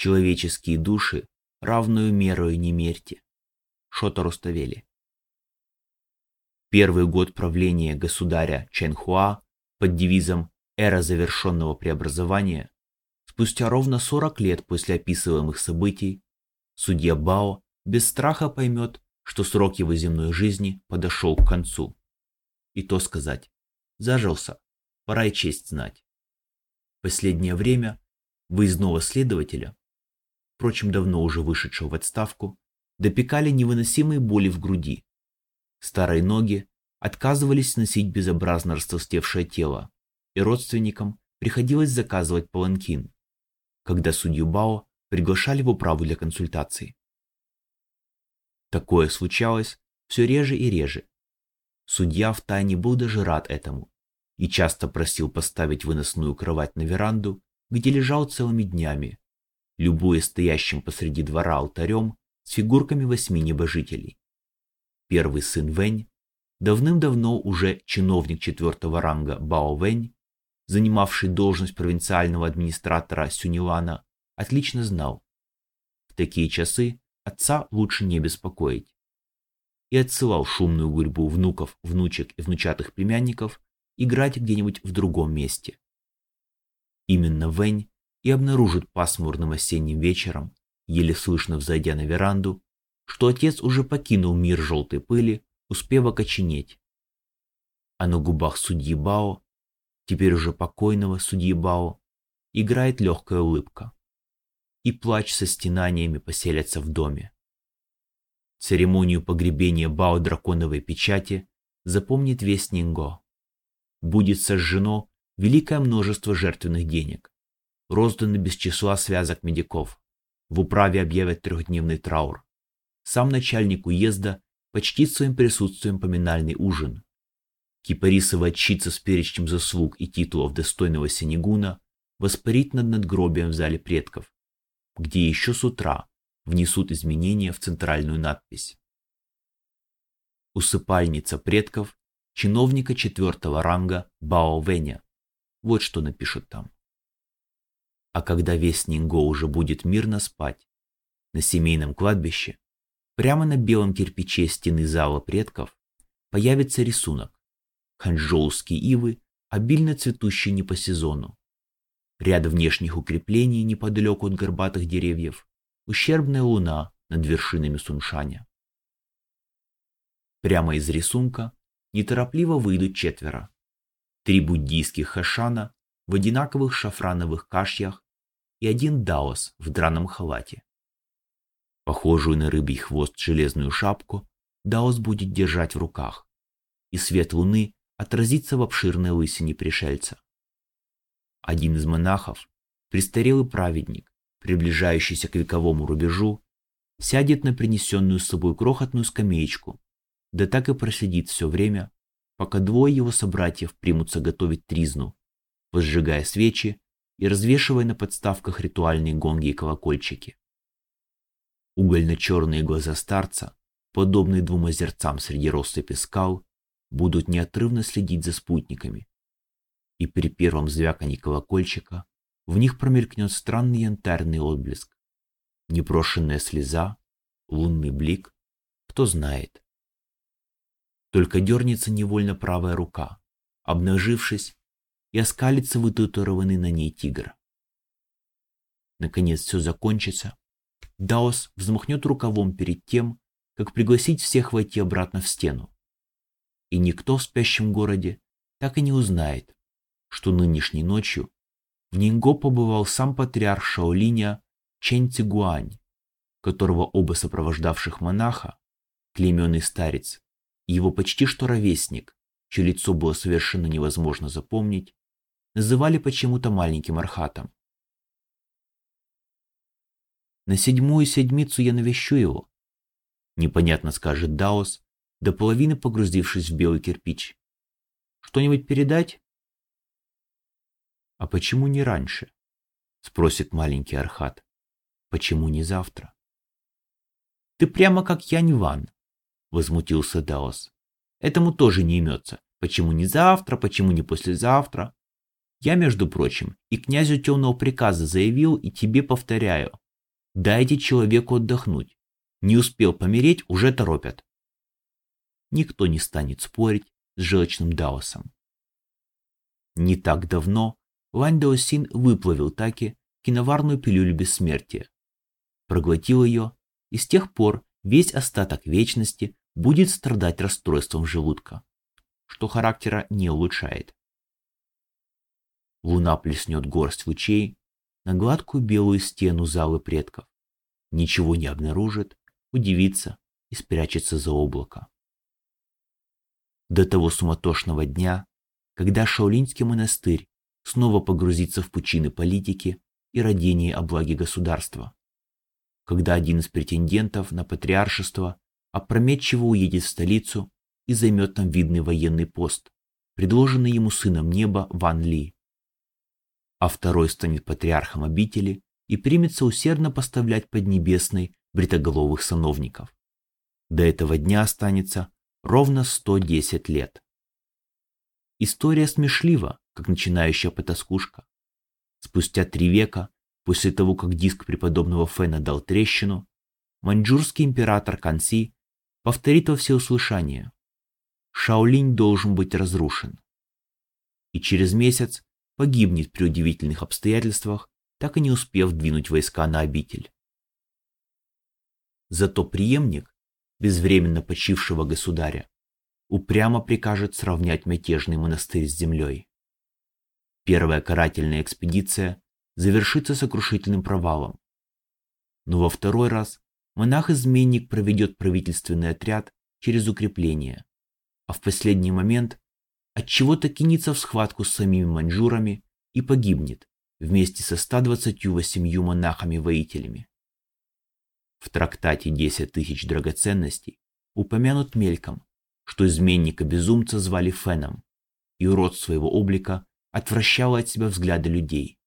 Человеческие души равную мерою не мерьте. Шота Руставели. Первый год правления государя Чэнхуа под девизом «Эра завершенного преобразования» спустя ровно 40 лет после описываемых событий судья Бао без страха поймет, что срок его земной жизни подошел к концу. И то сказать, зажился, пора и честь знать. Последнее время выездного следователя, впрочем, давно уже вышедшего в отставку, допекали невыносимые боли в груди. Старые ноги отказывались носить безобразно растолстевшее тело, и родственникам приходилось заказывать паланкин, когда судью Бао приглашали в управу для консультаций. Такое случалось все реже и реже. Судья втайне был даже рад этому и часто просил поставить выносную кровать на веранду, где лежал целыми днями, любуя стоящим посреди двора алтарем с фигурками восьми небожителей. Первый сын Вэнь, давным-давно уже чиновник четвертого ранга Бао Вэнь, занимавший должность провинциального администратора Сюнилана, отлично знал. В такие часы отца лучше не беспокоить. И отсылал шумную гурьбу внуков, внучек и внучатых племянников играть где-нибудь в другом месте. Именно Вэнь и обнаружит пасмурным осенним вечером, еле слышно взойдя на веранду, что отец уже покинул мир желтой пыли, успев окоченеть. А на губах судьи Бао, теперь уже покойного судьи Бао, играет легкая улыбка и плач со стенаниями поселятся в доме. Церемонию погребения Бао драконовой печати запомнит весь Нинго. Будет сожжено великое множество жертвенных денег, розданы без числа связок медиков. В управе объявят трехдневный траур. Сам начальник уезда почтит своим присутствием поминальный ужин. Кипарисова отчица с перечнем заслуг и титулов достойного Синегуна воспарит над надгробием в зале предков, где еще с утра внесут изменения в центральную надпись. Усыпальница предков чиновника четвертого ранга Бао Вэня. Вот что напишут там. А когда весь Нинго уже будет мирно спать, на семейном кладбище, прямо на белом кирпиче стены зала предков, появится рисунок. Ханчжоуские ивы, обильно цветущие не по сезону, ряд внешних укреплений неподалеку от горбатых деревьев, ущербная луна над вершинами Суншаня. Прямо из рисунка неторопливо выйдут четверо. Три буддийских хашана в одинаковых шафрановых кашьях и один даос в драном халате. Похожую на рыбий хвост железную шапку даос будет держать в руках, и свет луны отразится в обширной лысине пришельца. Один из монахов, престарелый праведник, приближающийся к вековому рубежу, сядет на принесенную с собой крохотную скамеечку, да так и просидит все время, пока двое его собратьев примутся готовить тризну, возжигая свечи и развешивая на подставках ритуальные гонги и колокольчики. Угольно-черные глаза старца, подобные двум озерцам среди россыпи скал, будут неотрывно следить за спутниками, и при первом звяканье колокольчика в них промелькнет странный янтарный отблеск. Непрошенная слеза, лунный блик, кто знает. Только дернется невольно правая рука, обнажившись, и оскалится вытатуированный на ней тигр. Наконец все закончится. Даос взмахнет рукавом перед тем, как пригласить всех войти обратно в стену. И никто в спящем городе так и не узнает, что нынешней ночью в Нинго побывал сам патриарх Шаолиня Чэнь Цигуань, которого оба сопровождавших монаха, клейменный старец, его почти что ровесник, чье лицо было совершенно невозможно запомнить, называли почему-то маленьким архатом. На седьмую седмицу я навещу его, непонятно скажет Даос, до половины погрузившись в белый кирпич. Что-нибудь передать? «А почему не раньше?» — спросит маленький Архат. «Почему не завтра?» «Ты прямо как Янь Ван», — возмутился Даос. «Этому тоже не имется. Почему не завтра, почему не послезавтра? Я, между прочим, и князю темного приказа заявил, и тебе повторяю. Дайте человеку отдохнуть. Не успел помереть, уже торопят. Никто не станет спорить с желчным Даосом. Не так давно Вань Даосин выплавил таки киноварную пилюлю бессмертия. Проглотил ее, и с тех пор весь остаток вечности будет страдать расстройством желудка, что характера не улучшает. Луна плеснет горсть лучей на гладкую белую стену залы предков, ничего не обнаружит, удивится и спрячется за облако. До того суматошного дня, когда Шаолинский монастырь снова погрузится в пучины политики и родения о благе государства, когда один из претендентов на патриаршество опрометчиво уедет в столицу и займет там видный военный пост, предложенный ему сыном неба Ван Ли. А второй станет патриархом обители и примется усердно поставлять поднебесной бритоголовых сановников. До этого дня останется ровно 110 лет. История смешлива, как начинающая потаскушка. Спустя три века, после того, как диск преподобного Фэна дал трещину, маньчжурский император Канси повторит во всеуслышание. Шаолинь должен быть разрушен. И через месяц погибнет при удивительных обстоятельствах, так и не успев двинуть войска на обитель. Зато преемник, безвременно почившего государя, упрямо прикажет сравнять мятежный монастырь с землей. Первая карательная экспедиция завершится сокрушительным провалом. Но во второй раз монах-изменник проведет правительственный отряд через укрепление, а в последний момент от чего то кинется в схватку с самими маньчжурами и погибнет вместе со 128 монахами-воителями. В трактате «Десять тысяч драгоценностей» упомянут мельком, что изменника-безумца звали Феном, и урод своего облика отвращало от себя взгляды людей.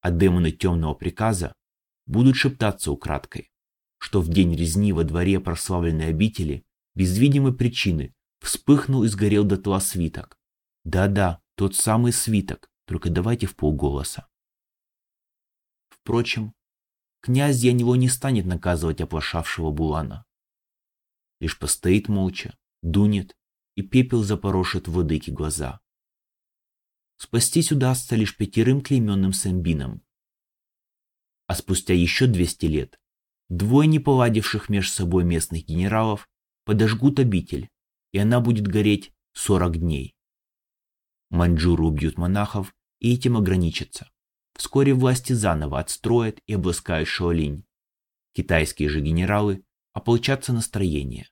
А демоны темного приказа будут шептаться украдкой, что в день резни во дворе прославленной обители без видимой причины вспыхнул и сгорел дотла свиток. Да-да, тот самый свиток, только давайте в полголоса. Впрочем, князь Янило не станет наказывать оплошавшего Булана. Лишь постоит молча, дунет, и пепел запорошит владыки глаза. Спастись удастся лишь пятерым клейменным сэмбинам. А спустя еще 200 лет двое неповадивших между собой местных генералов подожгут обитель, и она будет гореть 40 дней. Маньчжуры убьют монахов и этим ограничатся. Вскоре власти заново отстроят и обласкают Шаолинь. Китайские же генералы ополчатся настроение.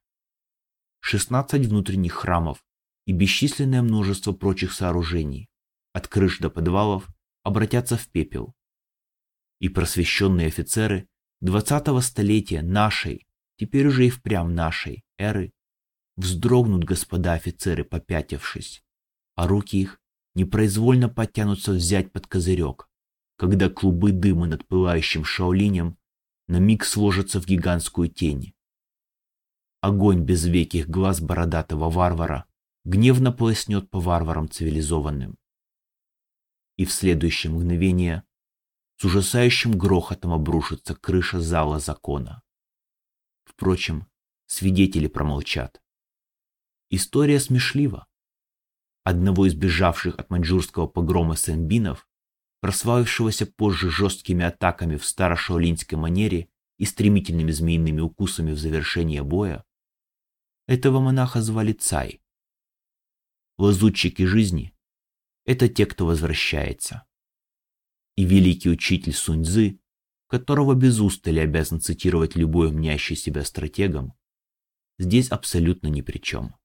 16 внутренних храмов и бесчисленное множество прочих сооружений, от крыш до подвалов, обратятся в пепел. И просвещенные офицеры 20-го столетия нашей, теперь уже и впрямь нашей, эры, вздрогнут господа офицеры, попятившись, а руки их непроизвольно подтянутся взять под козырек, когда клубы дыма над пылающим шаолинем на миг сложатся в гигантскую тень. Огонь без веких глаз бородатого варвара гневно полоснет по варварам цивилизованным. И в следующее мгновение с ужасающим грохотом обрушится крыша зала закона. Впрочем, свидетели промолчат. История смешлива. Одного из бежавших от маньчжурского погрома сэнбинов прославившегося позже жесткими атаками в старошаолинской манере и стремительными змеиными укусами в завершение боя, этого монаха звали Цай. Лазутчики жизни – это те, кто возвращается. И великий учитель Суньцзы, которого без устали обязан цитировать любой мнящий себя стратегом, здесь абсолютно ни при чем.